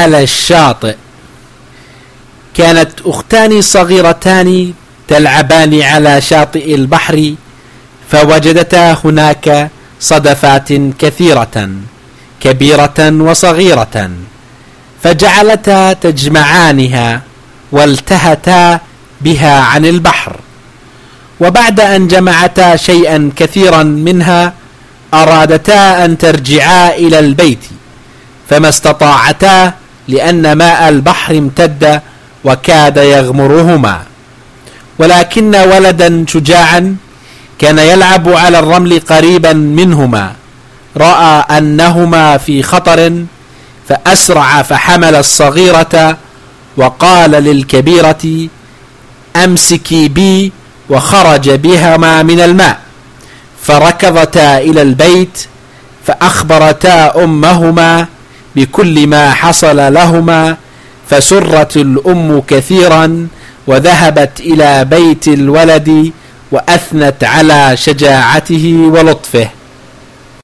على الشاطئ. كانت أختان صغيرتان تلعبان على شاطئ البحر فوجدتا هناك صدفات كثيرة كبيرة وصغيرة فجعلتا تجمعانها والتهتا بها عن البحر. وبعد أن جمعتا شيئا كثيرا منها أرادتا أن ترجعا إلى البيت فما استطاعتا لأن ماء البحر امتد وكاد يغمرهما. ولكن ولدا شجاعا كان يلعب على الرمل قريبا منهما. رأى أنهما في خطر فأسرع فحمل الصغيرة وقال للكبيرة أمسكي بي وخرج بهما من الماء. فركضتا إلى البيت فأخبرتا أمهما بكل ما حصل لهما فسرت الأم كثيرا وذهبت إلى بيت الولد وأثنت على شجاعته ولطفه.